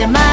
llamar.